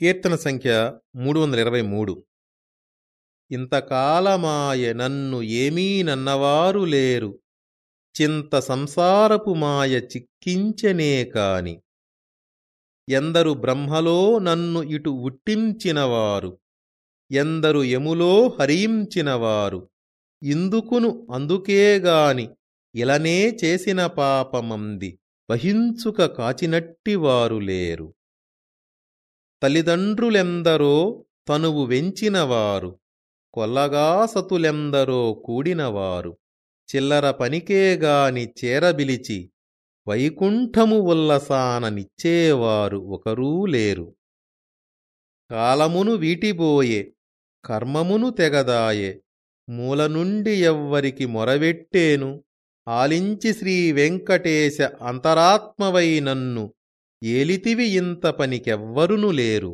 కీర్తన సంఖ్య మూడు వందల ఇరవై మూడు. ఇంతకాలమాయ నన్ను ఏమీ నన్నవారు లేరు. చింత సంసారపు మాయ చిక్కించనే కాని. ఎందరు బ్రహ్మలో నన్ను ఇటు ఉట్టించినవారు. ఎందరు యములో హరించినవారు. ఇందుకును అందుకేగాని ఇలనే చేసిన పాపమంది. వహించుక కాచినట్టివారు లేరు. తల్లిదండ్రులెందరో తనువు వెంచినవారు కొల్లగాసతులెందరో కూడినవారు. చిల్లర పనికేగాని చేరబిలిచి వైకుంఠము ఉల్లసాన నిచ్చేవారు ఒకరూ లేరు. కాలమును వీటిబోయే కర్మమును తెగదాయే మూల నుండి ఎవ్వరికి మొరవెట్టేను ఆలించి శ్రీ వెంకటేశ అంతరాత్మవై నన్ను ఏలితివి ఇంత పనికెవ్వరును లేరు.